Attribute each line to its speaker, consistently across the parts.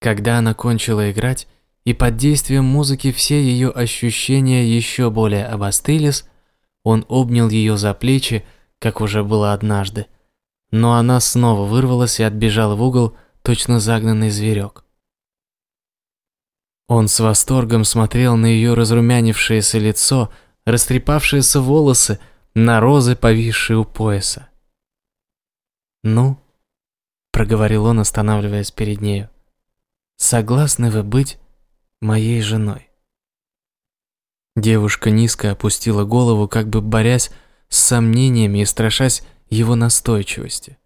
Speaker 1: Когда она кончила играть, и под действием музыки все ее ощущения еще более обострились, он обнял ее за плечи, как уже было однажды. Но она снова вырвалась и отбежала в угол, точно загнанный зверек. Он с восторгом смотрел на ее разрумянившееся лицо, растрепавшиеся волосы, на розы, повисшие у пояса. «Ну?» – проговорил он, останавливаясь перед нею. «Согласны вы быть моей женой?» Девушка низко опустила голову, как бы борясь с сомнениями и страшась его настойчивости.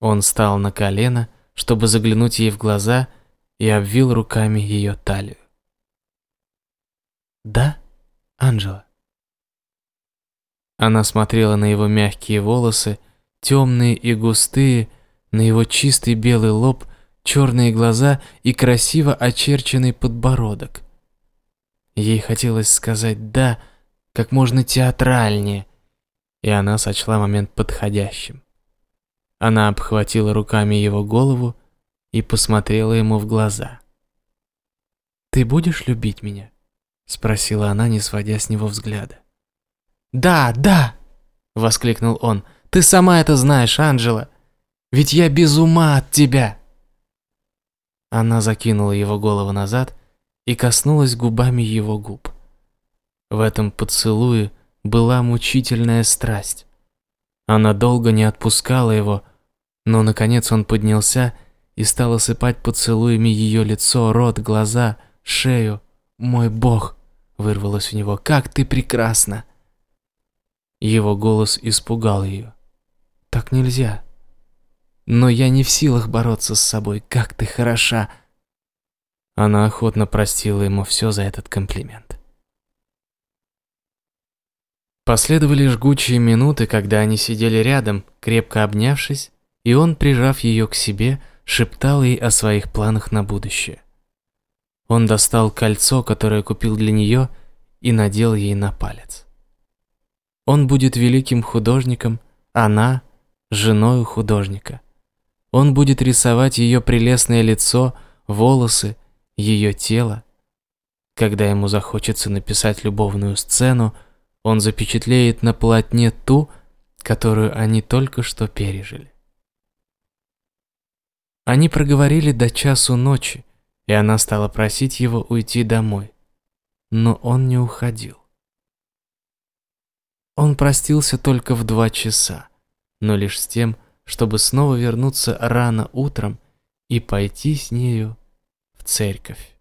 Speaker 1: Он встал на колено, чтобы заглянуть ей в глаза и обвил руками ее талию. «Да, Анжела?» Она смотрела на его мягкие волосы, темные и густые, на его чистый белый лоб, черные глаза и красиво очерченный подбородок. Ей хотелось сказать «да» как можно театральнее, и она сочла момент подходящим. Она обхватила руками его голову и посмотрела ему в глаза. «Ты будешь любить меня?» — спросила она, не сводя с него взгляда. «Да, да!» — воскликнул он. «Ты сама это знаешь, Анжела! Ведь я без ума от тебя!» Она закинула его голову назад и коснулась губами его губ. В этом поцелуе была мучительная страсть. Она долго не отпускала его, но наконец он поднялся и стал осыпать поцелуями ее лицо, рот, глаза, шею. «Мой бог!» — вырвалось у него. «Как ты прекрасна!» Его голос испугал ее. «Так нельзя!» «Но я не в силах бороться с собой. Как ты хороша!» Она охотно простила ему все за этот комплимент. Последовали жгучие минуты, когда они сидели рядом, крепко обнявшись, и он, прижав ее к себе, шептал ей о своих планах на будущее. Он достал кольцо, которое купил для нее, и надел ей на палец. Он будет великим художником, она – женой художника. Он будет рисовать ее прелестное лицо, волосы, ее тело. Когда ему захочется написать любовную сцену, он запечатлеет на полотне ту, которую они только что пережили. Они проговорили до часу ночи, и она стала просить его уйти домой. Но он не уходил. Он простился только в два часа, но лишь с тем, чтобы снова вернуться рано утром и пойти с нею в церковь.